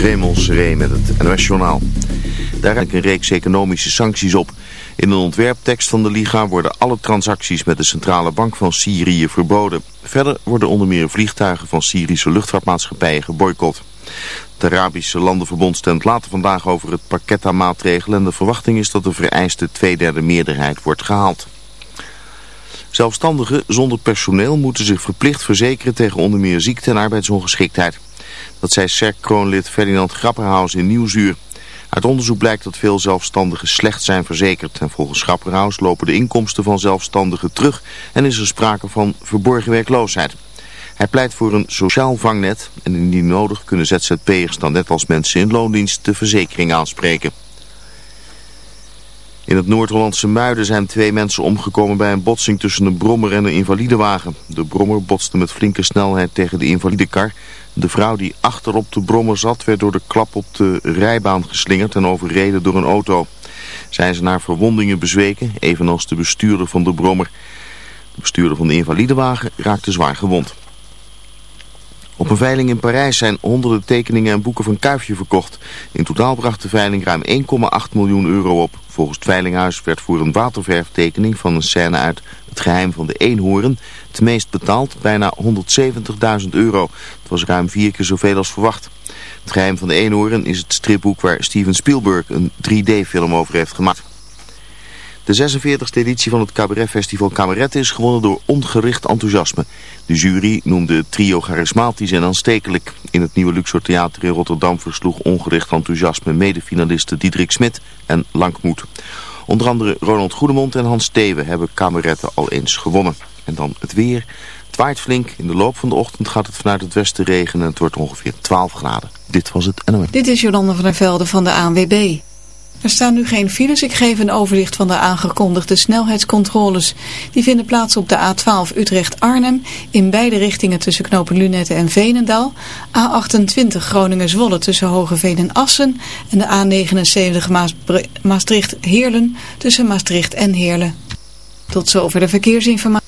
Raymond met het NOS Journaal. Daar ik een reeks economische sancties op. In een ontwerptekst van de Liga worden alle transacties met de Centrale Bank van Syrië verboden. Verder worden onder meer vliegtuigen van Syrische luchtvaartmaatschappijen geboycott. Het Arabische Landenverbond stemt later vandaag over het pakket aan maatregelen... en de verwachting is dat de vereiste tweederde meerderheid wordt gehaald. Zelfstandigen zonder personeel moeten zich verplicht verzekeren tegen onder meer ziekte en arbeidsongeschiktheid. Dat zei SERC-kroonlid Ferdinand Grapperhaus in Nieuwsuur. Uit onderzoek blijkt dat veel zelfstandigen slecht zijn verzekerd. En volgens Grapperhaus lopen de inkomsten van zelfstandigen terug en is er sprake van verborgen werkloosheid. Hij pleit voor een sociaal vangnet en indien nodig kunnen ZZP'ers dan net als mensen in loondienst de verzekering aanspreken. In het Noord-Hollandse Muiden zijn twee mensen omgekomen bij een botsing tussen een brommer en een invalidewagen. De brommer botste met flinke snelheid tegen de invalidekar. De vrouw die achterop de brommer zat werd door de klap op de rijbaan geslingerd en overreden door een auto. Zijn ze naar verwondingen bezweken, evenals de bestuurder van de brommer. De bestuurder van de invalidewagen raakte zwaar gewond. Op een veiling in Parijs zijn honderden tekeningen en boeken van Kuifje verkocht. In totaal bracht de veiling ruim 1,8 miljoen euro op. Volgens het Veilinghuis werd voor een waterverftekening van een scène uit Het Geheim van de Eenhoorn het meest betaald, bijna 170.000 euro. Het was ruim vier keer zoveel als verwacht. Het Geheim van de Eenhoorn is het stripboek waar Steven Spielberg een 3D-film over heeft gemaakt. De 46e editie van het cabaretfestival Cabaret is gewonnen door ongericht enthousiasme. De jury noemde het trio charismatisch en aanstekelijk. In het nieuwe Luxor Theater in Rotterdam versloeg ongericht enthousiasme medefinalisten Diederik Smit en Lankmoed. Onder andere Ronald Goedemond en Hans Steven hebben kameretten al eens gewonnen. En dan het weer. Het waait flink. In de loop van de ochtend gaat het vanuit het westen regenen en het wordt ongeveer 12 graden. Dit was het NOS. Dit is Jolanda van der Velde van de ANWB. Er staan nu geen files. Ik geef een overzicht van de aangekondigde snelheidscontroles. Die vinden plaats op de A12 Utrecht-Arnhem in beide richtingen tussen knopen Lunette en Veenendaal. A28 Groningen-Zwolle tussen Hogeveen en Assen. En de A79 Maastricht-Heerlen tussen Maastricht en Heerlen. Tot zover de verkeersinformatie.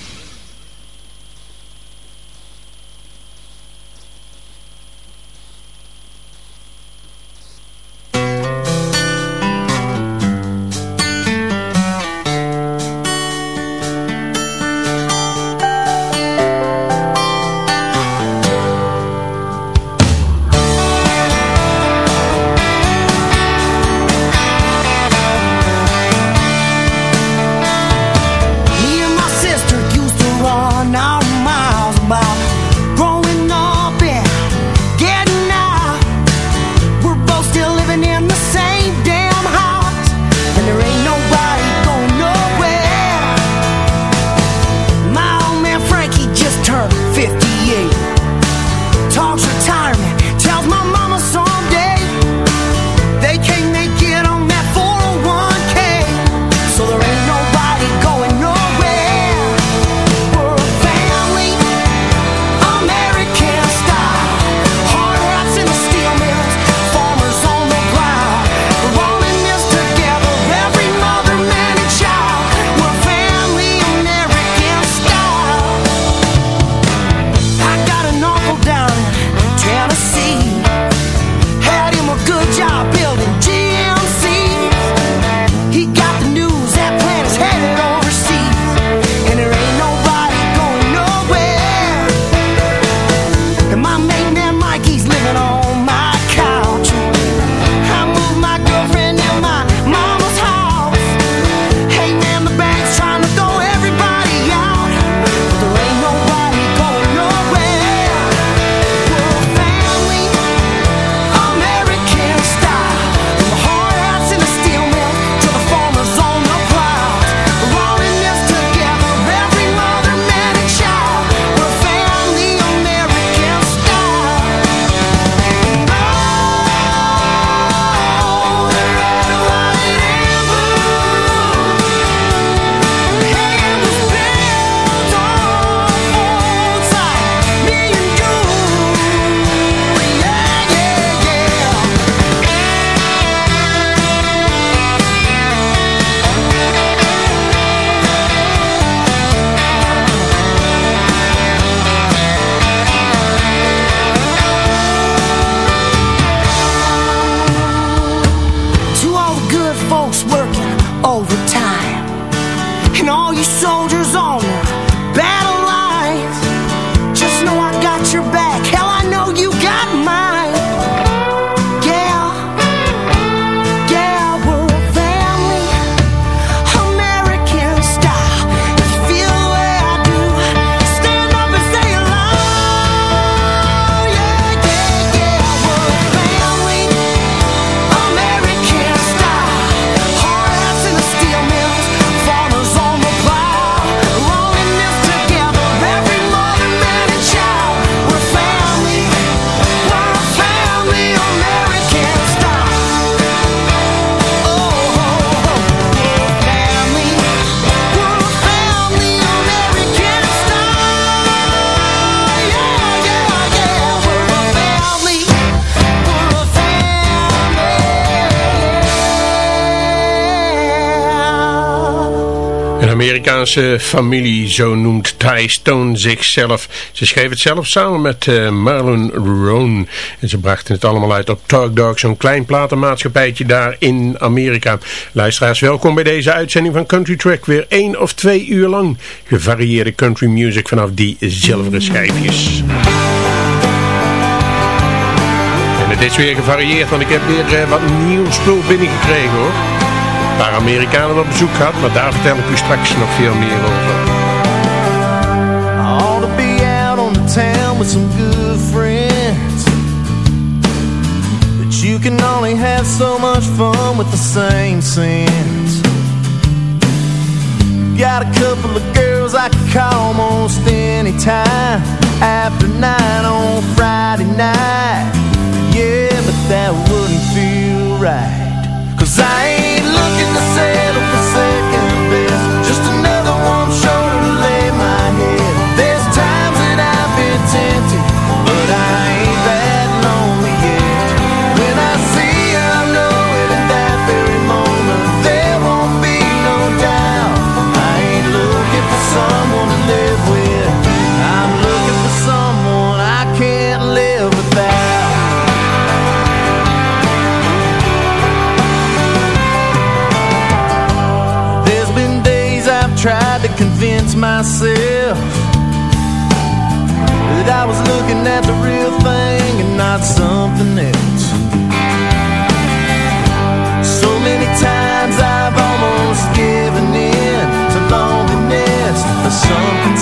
Amerikaanse familie, zo noemt Ty Stone zichzelf. Ze schreef het zelf samen met uh, Marlon Roan. En ze brachten het allemaal uit op Talk Dog, zo'n klein platenmaatschappijtje daar in Amerika. Luisteraars, welkom bij deze uitzending van Country Track. Weer één of twee uur lang gevarieerde country music vanaf die zilveren schijfjes. En het is weer gevarieerd, want ik heb weer uh, wat nieuw spul binnengekregen hoor paar Amerikanen op bezoek gehad, maar daar vertel ik u straks nog veel meer over. Out on the town with some good friends. But you can only have so much fun with the same sense Got a couple of girls I can call almost any time. After nine on Friday night. Yeah, but that wouldn't feel right. Cause I ain't say myself. That I was looking at the real thing and not something else. So many times I've almost given in to loneliness But some can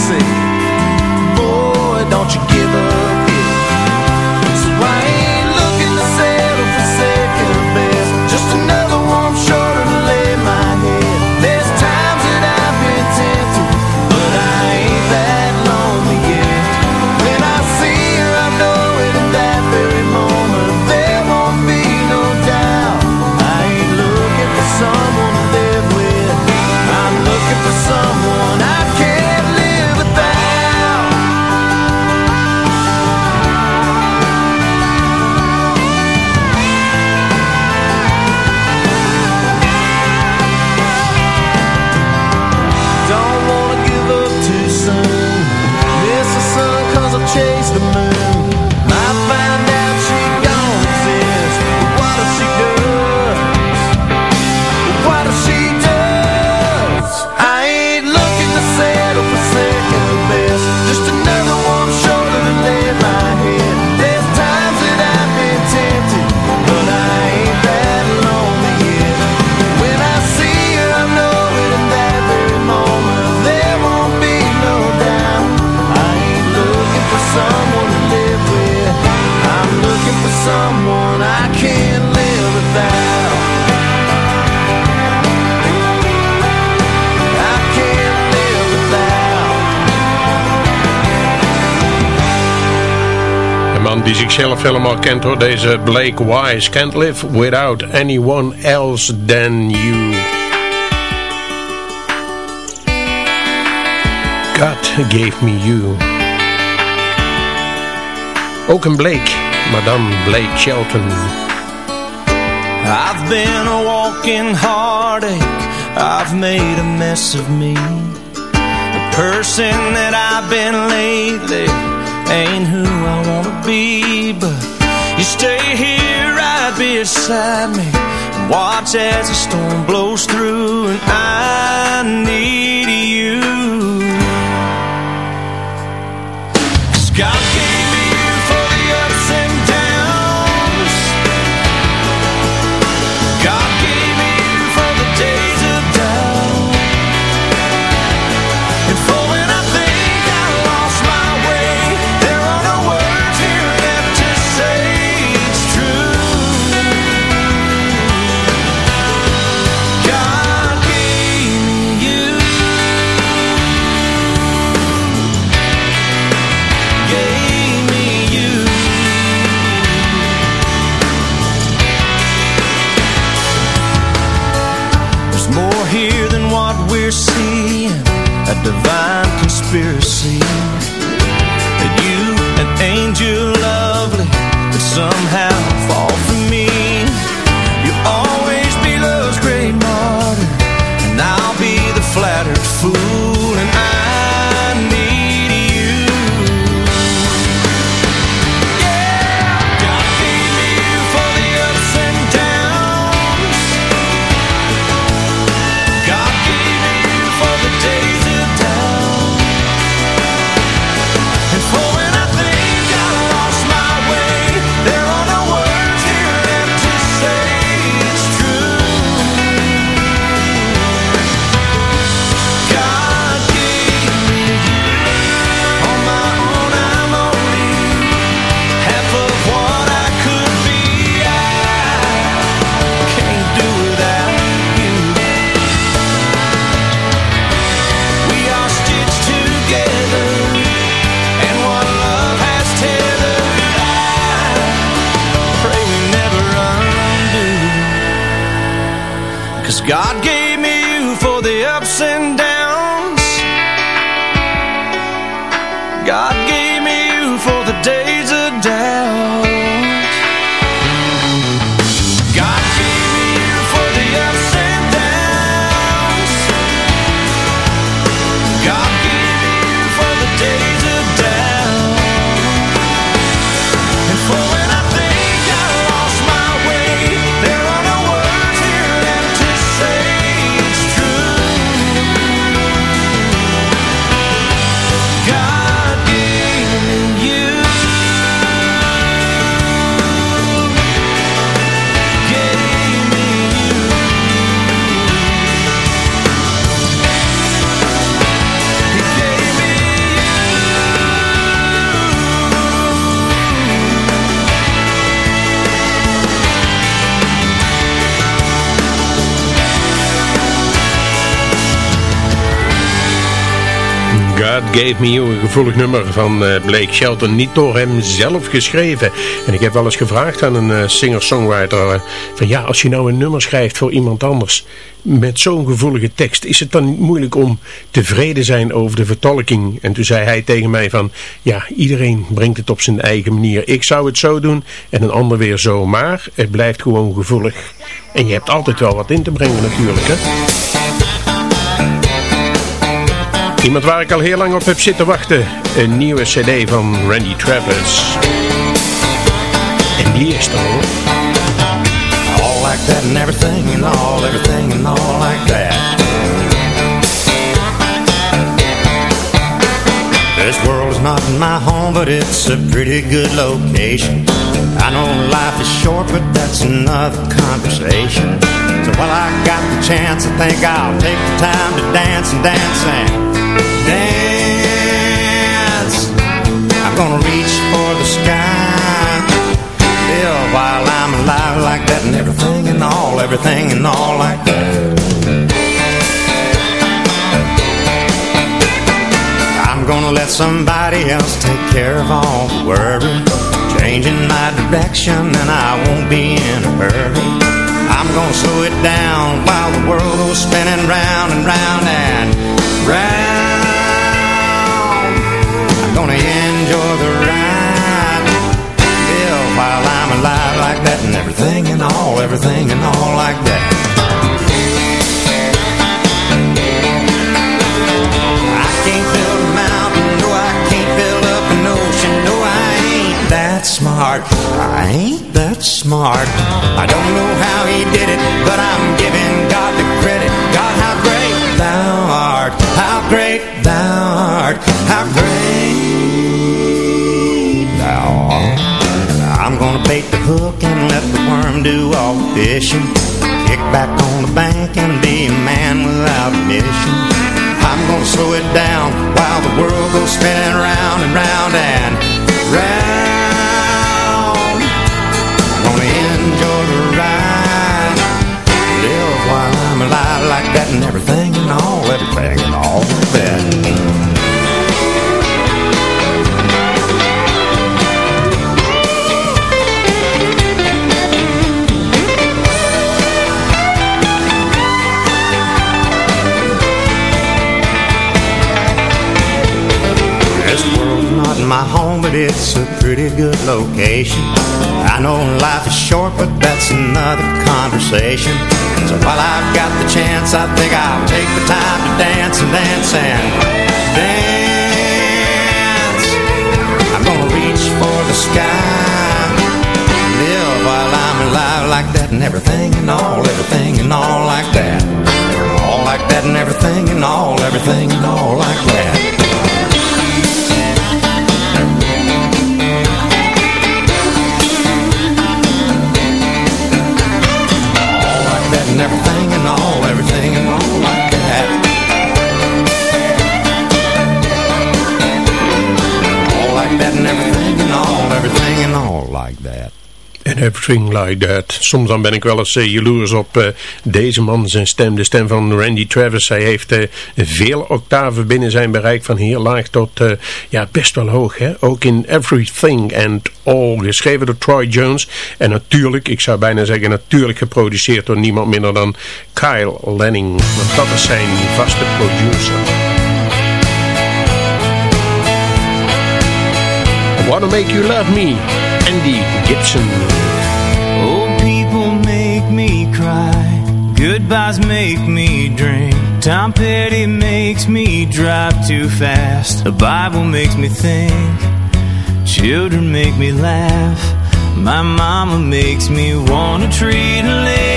man die zichzelf helemaal kent hoor, deze Blake Wise. Can't live without anyone else than you. God gave me you. Ook een Blake, dan Blake Shelton. I've been a walking heartache I've made a mess of me The person that I've been lately Ain't who I wanna be But you stay here right beside me. And watch as the storm blows through And I need you Gave Me You, een gevoelig nummer van eh, Blake Shelton, niet door hem zelf geschreven. En ik heb wel eens gevraagd aan een eh, singer-songwriter, eh, van ja, als je nou een nummer schrijft voor iemand anders, met zo'n gevoelige tekst, is het dan niet moeilijk om tevreden zijn over de vertolking? En toen zei hij tegen mij van, ja, iedereen brengt het op zijn eigen manier. Ik zou het zo doen en een ander weer zo, maar het blijft gewoon gevoelig. En je hebt altijd wel wat in te brengen natuurlijk, hè? Iemand waar ik al heel lang op heb zitten wachten. Een nieuwe cd van Randy Travers. En die is. All like that and everything and all, everything and all like that. This world is not my home, but it's a pretty good location. I know life is short, but that's another conversation. So while I got the chance, I think I'll take the time to dance and dance and dance. I'm gonna reach for the sky. Live while I'm alive like that and everything and all, everything and all like that. I'm gonna let somebody else take care of all the worry. Changing my direction and I won't be in a hurry. I'm gonna slow it down while the world goes spinning round and round and gonna enjoy the ride. Live while I'm alive like that and everything and all, everything and all like that. I can't build a mountain, no, I can't build up an ocean, no, I ain't that smart. I ain't that smart. I don't know how he did it, but I'm giving God the credit. God, how great thou art, how great thou art, how great bait the hook and let the worm do all the fishing. Kick back on the bank and be a man without a mission. I'm gonna slow it down while the world goes spinning round and round and round. I'm gonna enjoy the ride. Live while I'm alive like that and everything and all, everything and all that. My home, but it's a pretty good location. I know life is short, but that's another conversation. So while I've got the chance, I think I'll take the time to dance and dance and dance. I'm gonna reach for the sky, live while I'm alive like that, and everything and all, everything and all like that. All like that and everything and all, everything and all like that. Everything and all, everything and all like that. All like that and everything and all, everything and all like that. Everything Like That. Soms dan ben ik wel eens uh, jaloers op uh, deze man, zijn stem, de stem van Randy Travis. Hij heeft uh, veel octaven binnen zijn bereik, van heel laag tot ja, best wel hoog. Hè? Ook in Everything and All, geschreven door Troy Jones. En natuurlijk, ik zou bijna zeggen natuurlijk geproduceerd door niemand minder dan Kyle Lanning. Want dat is zijn vaste producer. Wanna Make You Love Me, Andy Gibson. Goodbyes make me drink. Tom Petty makes me drive too fast. The Bible makes me think. Children make me laugh. My mama makes me wanna treat a lady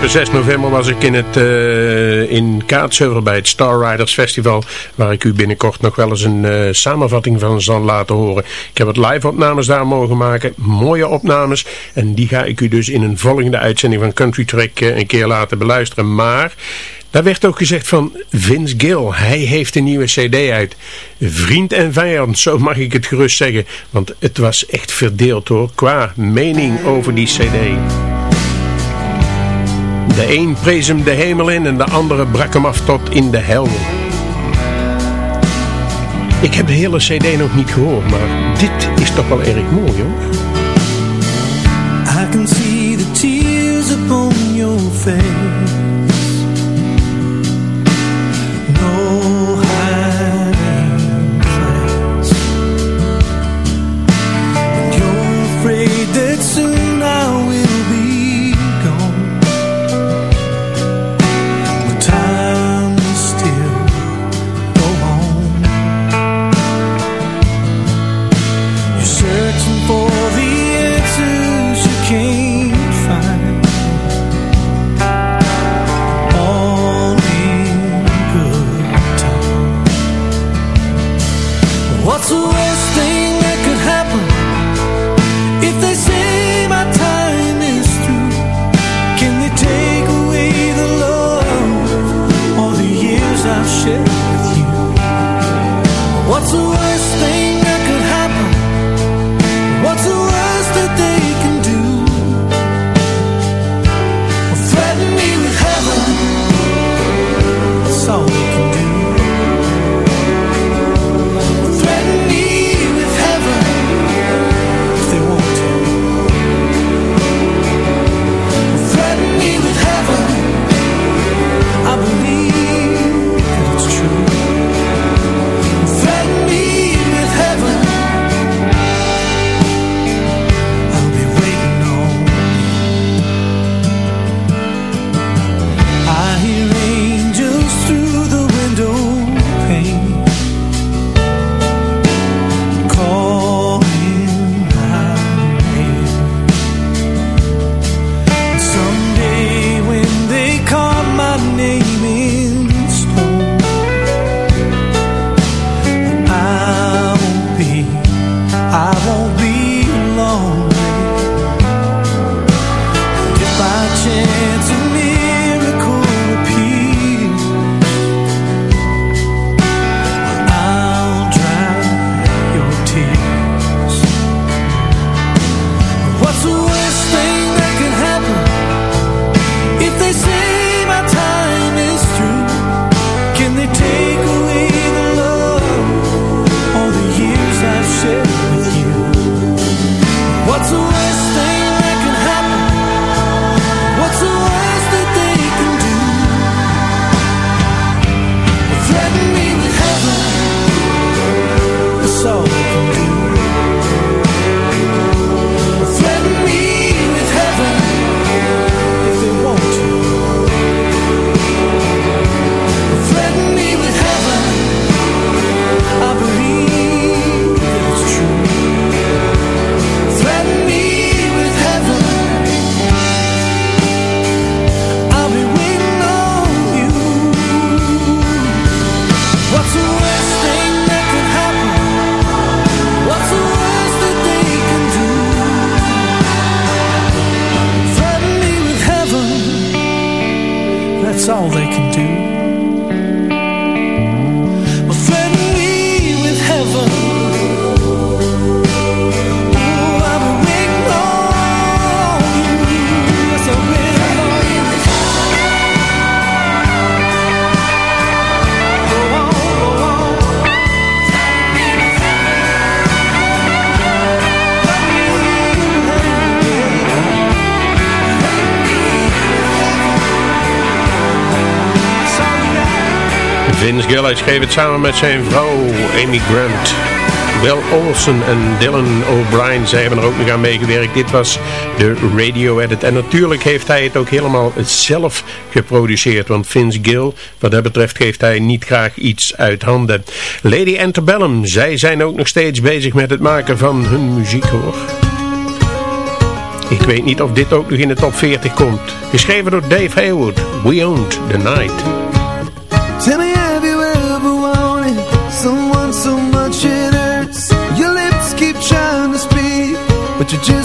Afgelopen 6 november was ik in, het, eh, in Kaatsheuvel bij het Star Riders Festival. Waar ik u binnenkort nog wel eens een eh, samenvatting van zal laten horen. Ik heb het live opnames daar mogen maken. Mooie opnames. En die ga ik u dus in een volgende uitzending van Country Track eh, een keer laten beluisteren. Maar... Daar werd ook gezegd van Vince Gill. Hij heeft een nieuwe cd uit. Vriend en vijand, zo mag ik het gerust zeggen. Want het was echt verdeeld hoor, qua mening over die cd. De een prees hem de hemel in en de andere brak hem af tot in de hel. Ik heb de hele cd nog niet gehoord, maar dit is toch wel erg mooi hoor. I can see the tears upon your face. to Gillis schreef het samen met zijn vrouw Amy Grant. Bill Olsen en Dylan O'Brien, zij hebben er ook nog aan meegewerkt. Dit was de radio edit. En natuurlijk heeft hij het ook helemaal zelf geproduceerd. Want Vince Gill, wat dat betreft, geeft hij niet graag iets uit handen. Lady Antebellum, zij zijn ook nog steeds bezig met het maken van hun muziek hoor. Ik weet niet of dit ook nog in de top 40 komt. Geschreven door Dave Haywood. We owned the night. to do.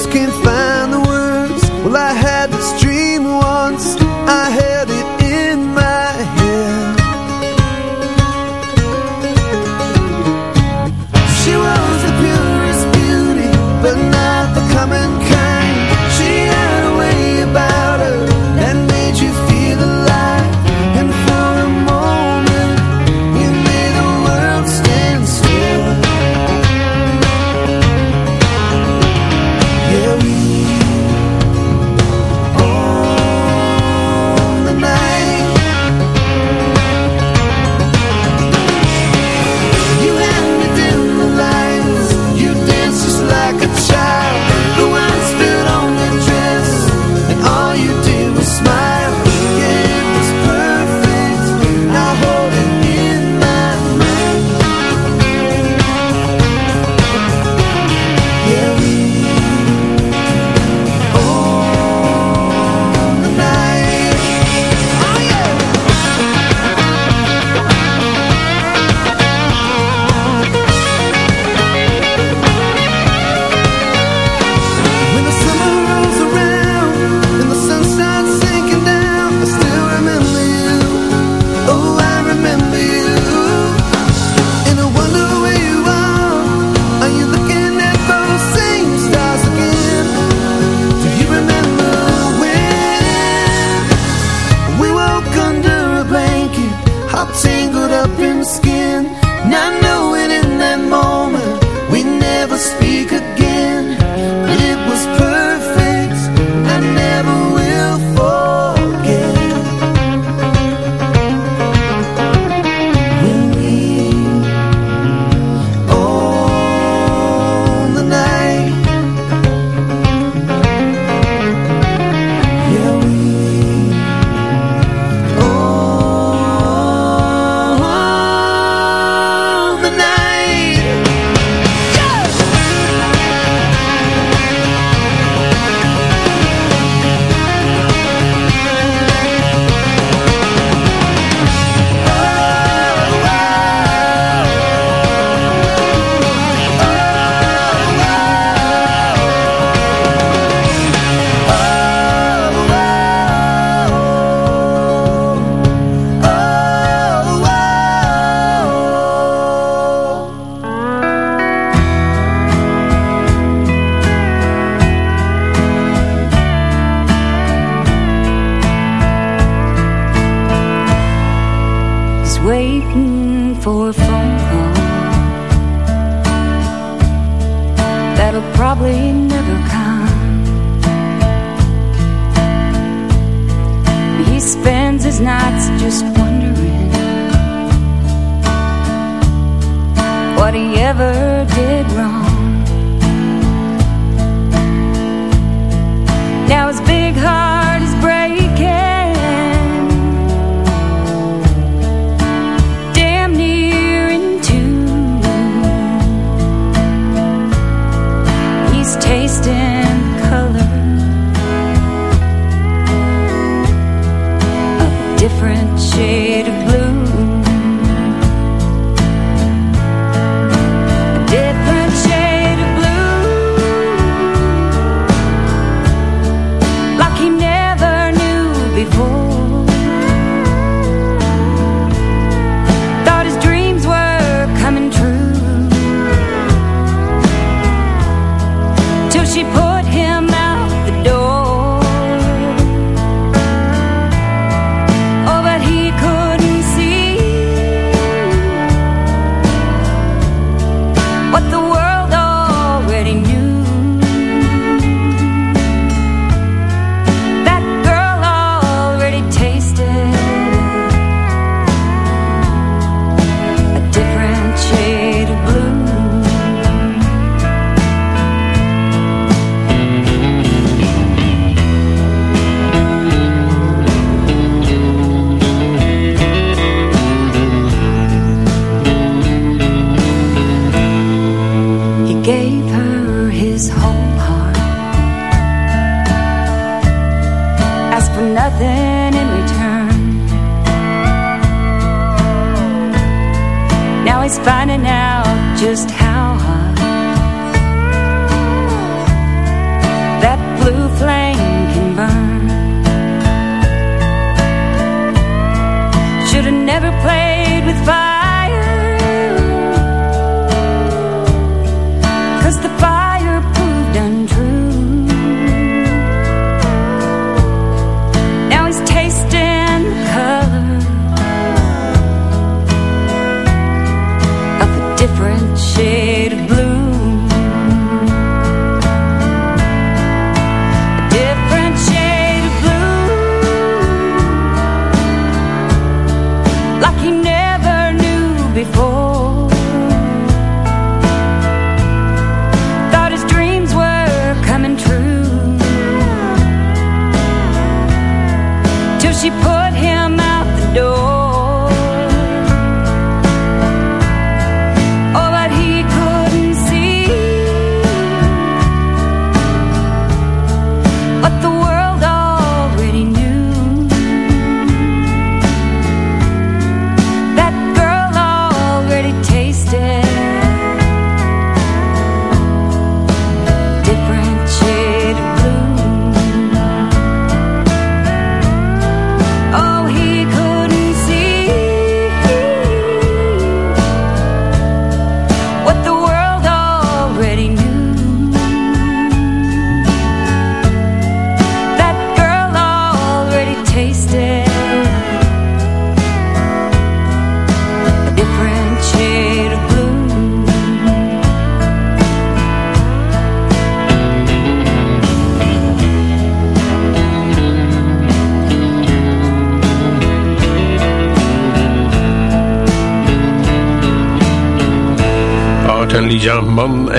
The fire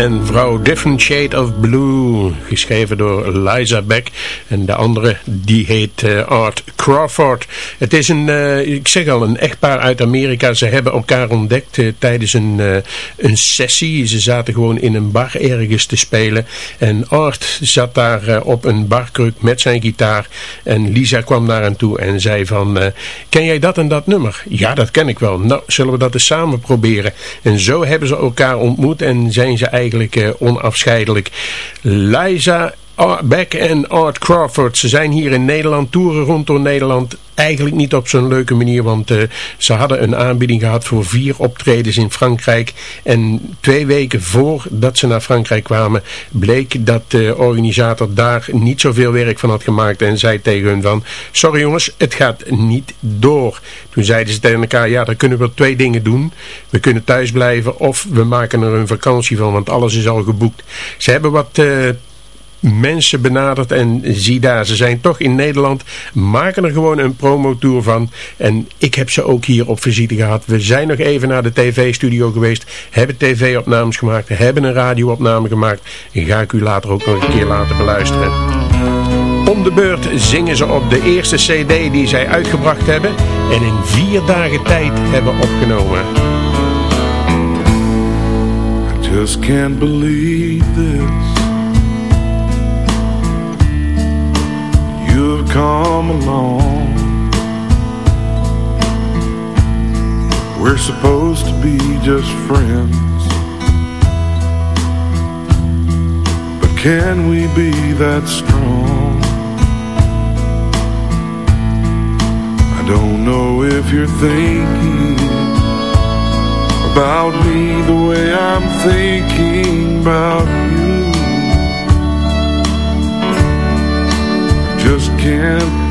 en vrouw, Different Shade of Blue. Geschreven door Liza Beck. En de andere, die heet eh, Art Crawford. Het is een, eh, ik zeg al, een echtpaar uit Amerika. Ze hebben elkaar ontdekt eh, tijdens een, eh, een sessie. Ze zaten gewoon in een bar ergens te spelen. En Art zat daar op een barkruk met zijn gitaar. En Lisa kwam naar hem toe en zei van... ken jij dat en dat nummer? Ja, dat ken ik wel. Nou, zullen we dat eens samen proberen? En zo hebben ze elkaar ontmoet en zijn ze eigenlijk onafscheidelijk. Liza Beck en Art Crawford, ze zijn hier in Nederland, toeren rond door Nederland. Eigenlijk niet op zo'n leuke manier, want eh, ze hadden een aanbieding gehad voor vier optredens in Frankrijk. En twee weken voordat ze naar Frankrijk kwamen, bleek dat de organisator daar niet zoveel werk van had gemaakt. En zei tegen hun van, sorry jongens, het gaat niet door. Toen zeiden ze tegen elkaar, ja, dan kunnen we twee dingen doen. We kunnen thuis blijven of we maken er een vakantie van, want alles is al geboekt. Ze hebben wat... eh, mensen benaderd en zie daar, ze zijn toch in Nederland, maken er gewoon een promotour van en ik heb ze ook hier op visite gehad. We zijn nog even naar de tv-studio geweest, hebben tv-opnames gemaakt, hebben een radio-opname gemaakt ga ik u later ook nog een keer laten beluisteren. Om de beurt zingen ze op de eerste cd die zij uitgebracht hebben en in vier dagen tijd hebben opgenomen. I just can't believe this. Come along. We're supposed to be just friends. But can we be that strong? I don't know if you're thinking about me the way I'm thinking about you.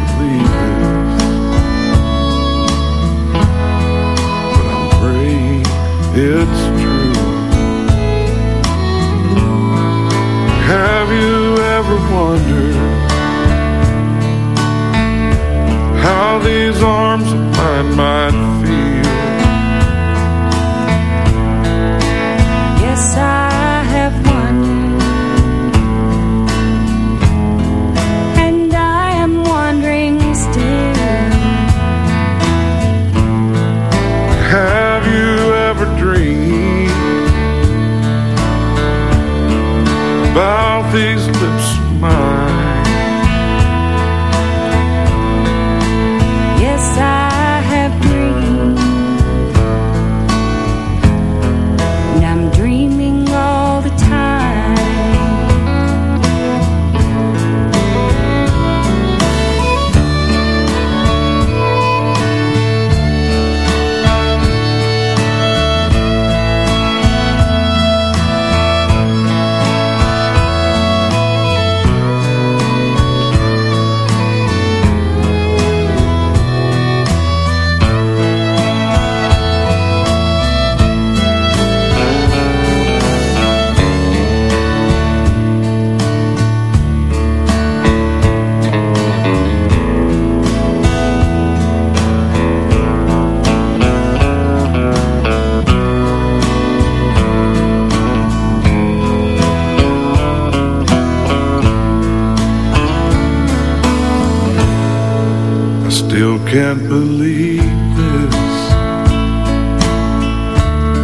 believe this.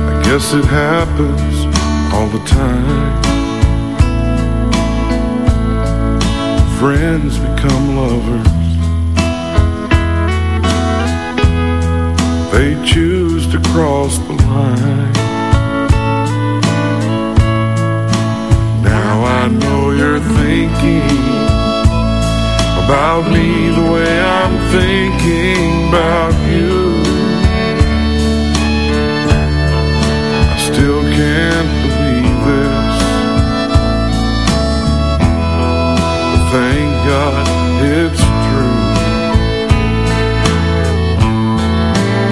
I guess it happens all the time. Friends become lovers. They choose to cross the line. Now I know you're thinking about me the way I'm thinking about you. I still can't believe this. But thank God it's true.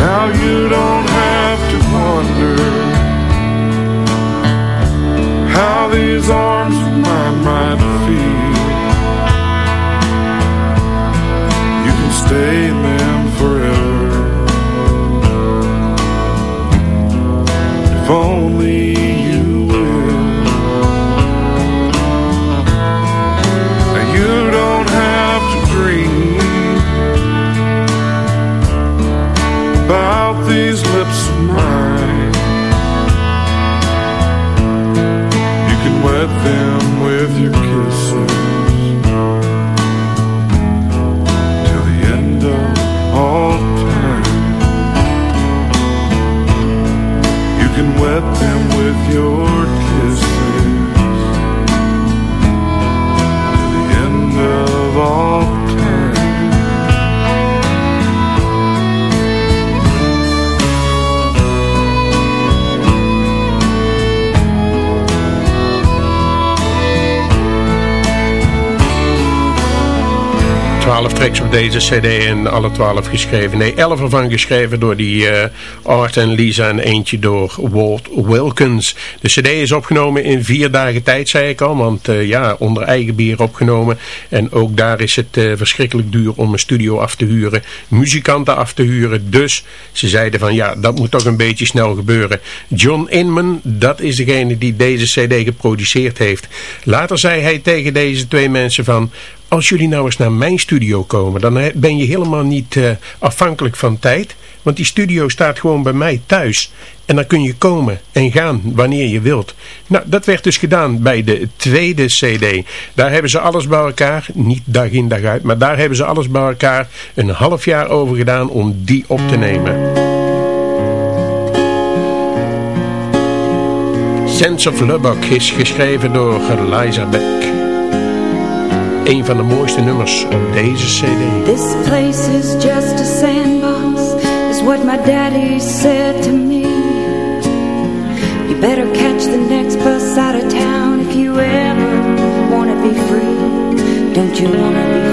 Now you don't have to wonder how these arms of mine might feel. You 12 tracks op deze cd en alle 12 geschreven. Nee, 11 ervan geschreven door die eh, Art en Lisa en eentje door Walt Wilkins. De cd is opgenomen in vier dagen tijd, zei ik al, want eh, ja, onder eigen bier opgenomen. En ook daar is het eh, verschrikkelijk duur om een studio af te huren, muzikanten af te huren. Dus ze zeiden van ja, dat moet toch een beetje snel gebeuren. John Inman, dat is degene die deze cd geproduceerd heeft. Later zei hij tegen deze twee mensen van als jullie nou eens naar mijn studio komen, dan ben je helemaal niet uh, afhankelijk van tijd. Want die studio staat gewoon bij mij thuis. En dan kun je komen en gaan wanneer je wilt. Nou, dat werd dus gedaan bij de tweede cd. Daar hebben ze alles bij elkaar, niet dag in dag uit, maar daar hebben ze alles bij elkaar een half jaar over gedaan om die op te nemen. Sense of Lubbock is geschreven door Eliza Beck. Een van de mooiste nummers op deze cd. This place is just a sandbox, is what my daddy said to me. You better catch the next bus out of town if you ever wanna be free. Don't you wanna be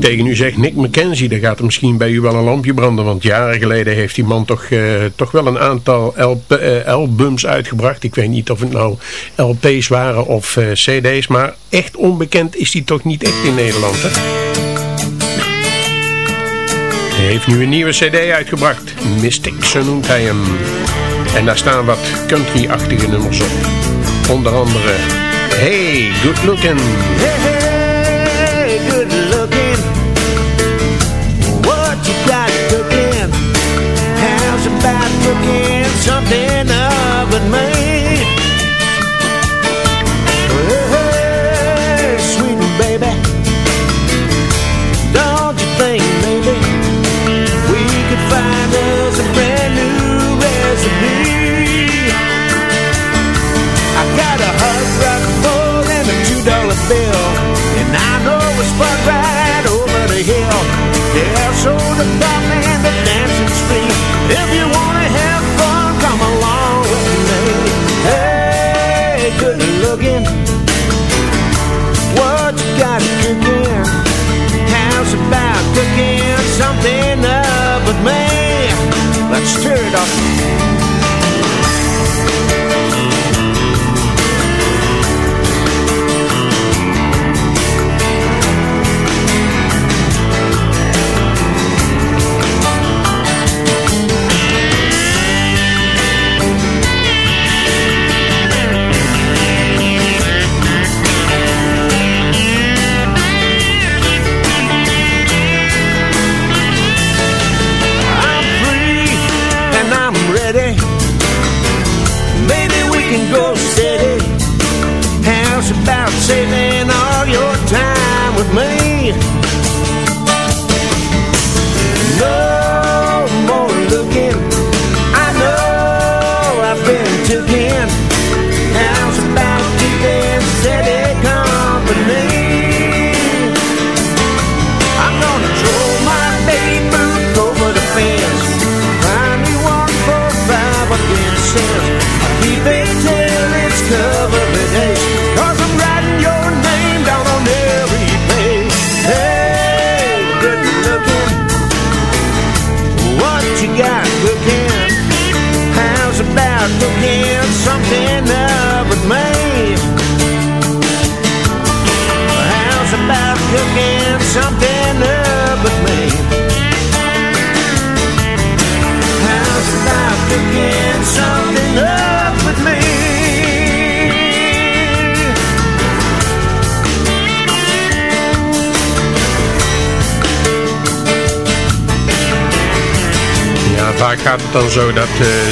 tegen u zeg Nick McKenzie, dan gaat er misschien bij u wel een lampje branden. Want jaren geleden heeft die man toch, eh, toch wel een aantal LP, eh, albums uitgebracht. Ik weet niet of het nou LP's waren of eh, CD's. Maar echt onbekend is die toch niet echt in Nederland, hè? Hij heeft nu een nieuwe cd uitgebracht. Mystic, zo noemt hij hem. En daar staan wat country-achtige nummers op. Onder andere Hey, Good Looking. Hey, te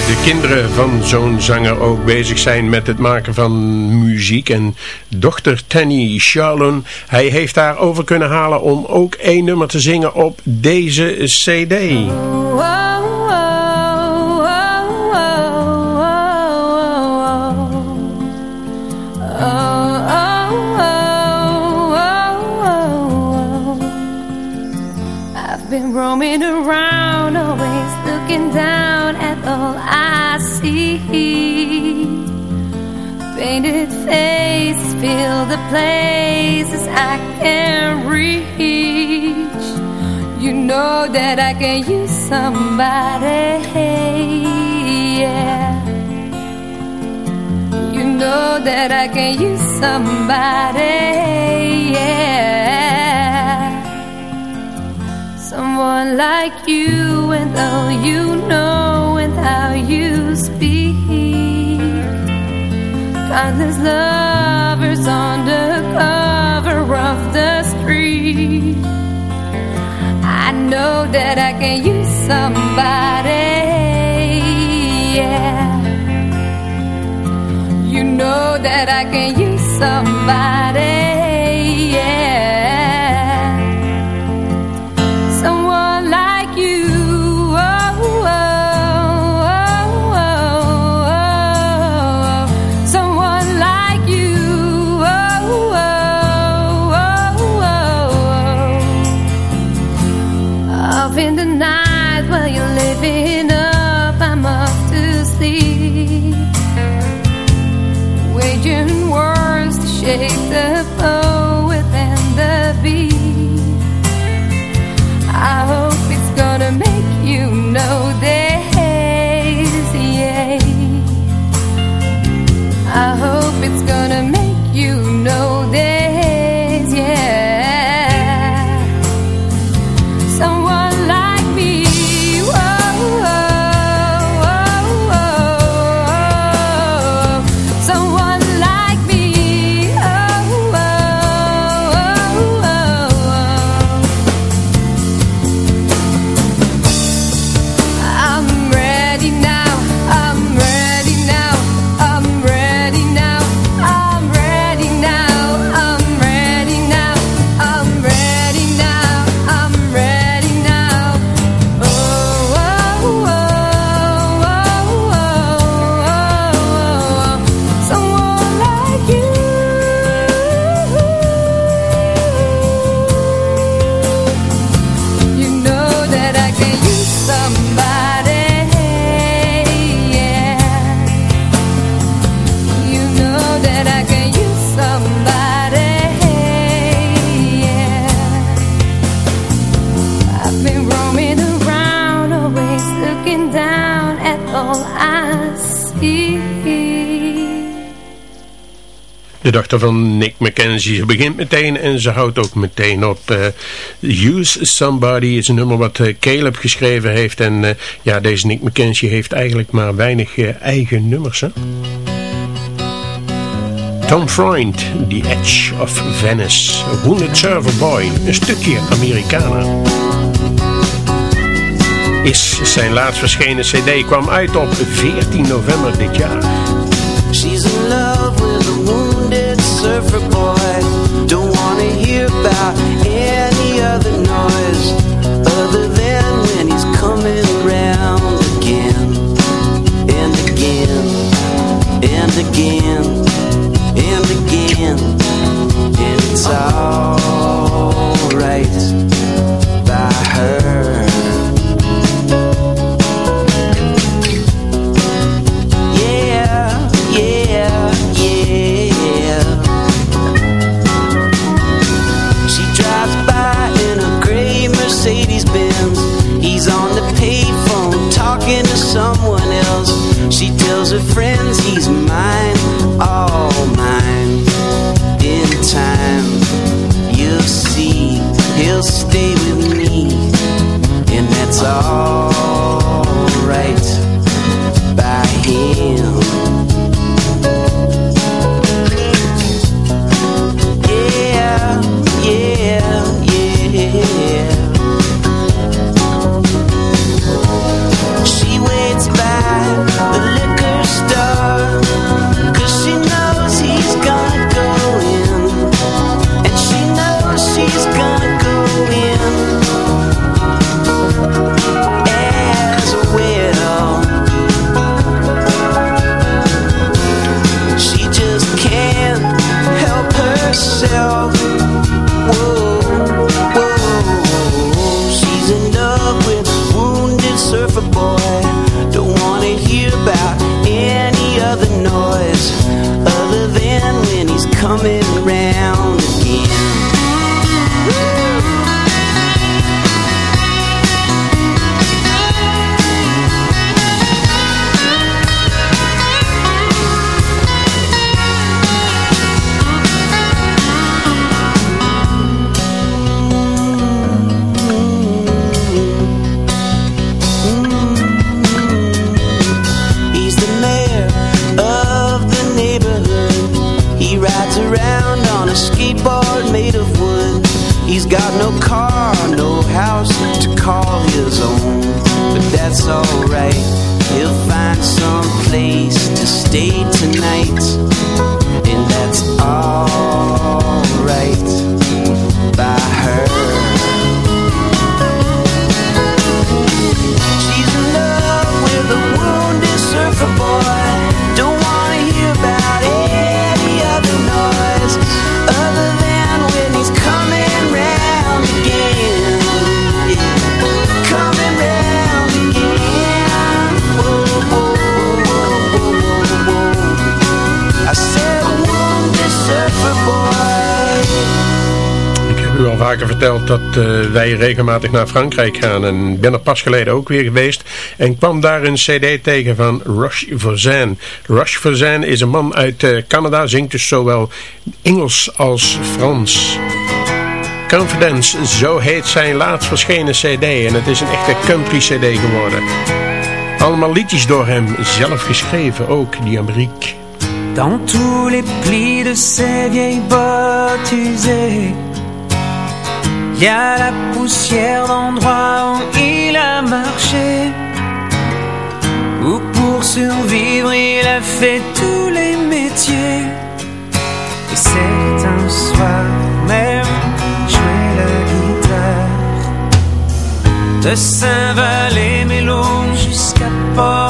de kinderen van zo'n zanger ook bezig zijn met het maken van muziek. En dochter Tanny Shalon, hij heeft haar over kunnen halen om ook één nummer te zingen op deze cd. Painted faces fill the places I can't reach. You know that I can use somebody, yeah. You know that I can use somebody, yeah. Someone like you, and though you know and how you Countless lovers on the cover of the street. I know that I can use somebody, yeah. You know that I can use somebody, Van Nick McKenzie. Ze begint meteen en ze houdt ook meteen op. Uh, Use Somebody is een nummer wat uh, Caleb geschreven heeft. En uh, ja, deze Nick McKenzie heeft eigenlijk maar weinig eigen nummers. Hè? Tom Freund, The Edge of Venice. Wounded Server Boy, een stukje Amerikaner. Is zijn laatst verschenen cd, kwam uit op 14 november dit jaar. She's in love with a surfer boy. Don't wanna hear about any other noise Other than when he's coming around again And again And again And again. And it's alright verteld dat eh, wij regelmatig naar Frankrijk gaan. En ben er pas geleden ook weer geweest. En kwam daar een cd tegen van Rush Voisin. Rush Voisin is een man uit eh, Canada. Zingt dus zowel Engels als Frans. Confidence, zo heet zijn laatst verschenen cd. En het is een echte country cd geworden. Allemaal liedjes door hem zelf geschreven, ook die Ameriek. Dans tous les plis de ces vieilles bottes Il y a la poussière d'endroits où il a marché Où pour survivre il a fait tous les métiers. Et certains soirs même jouer la guitare. De Saint-Valais-Mélon jusqu'à Port-d'Alon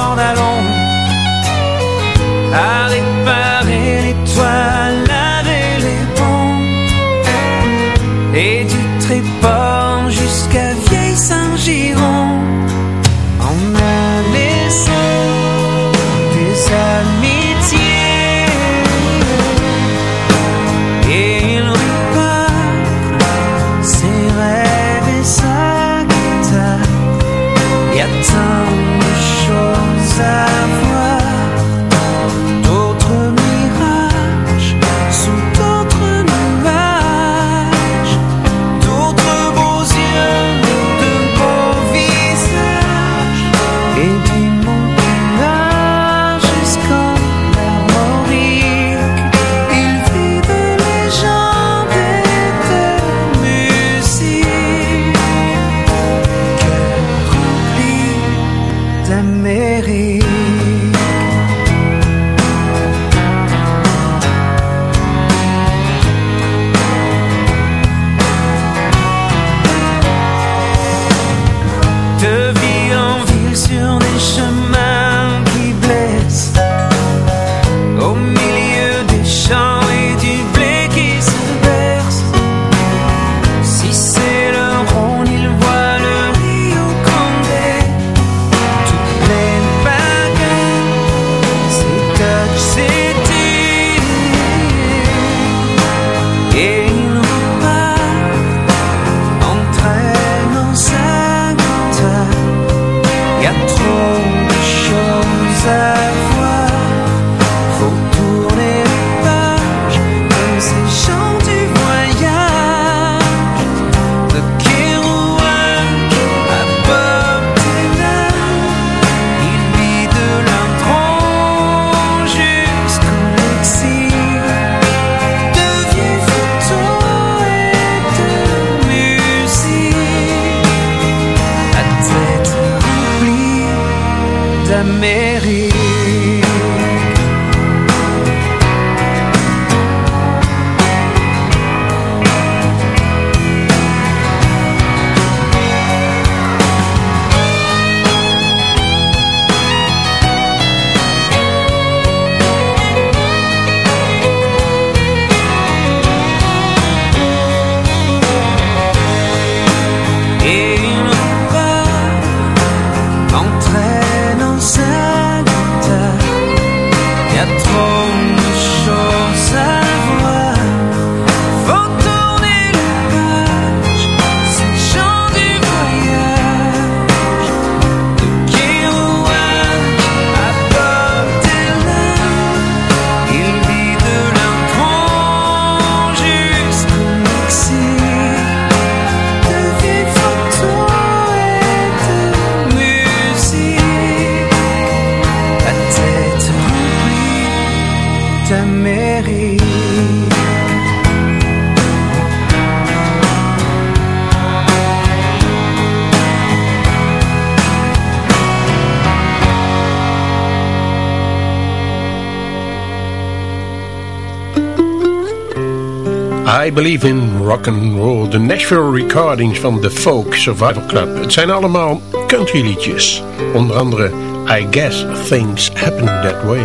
I Believe in Rock and Roll. De Nashville Recordings van the Folk Survival Club. Het zijn allemaal countryliedjes. Onder andere I Guess Things Happen That Way.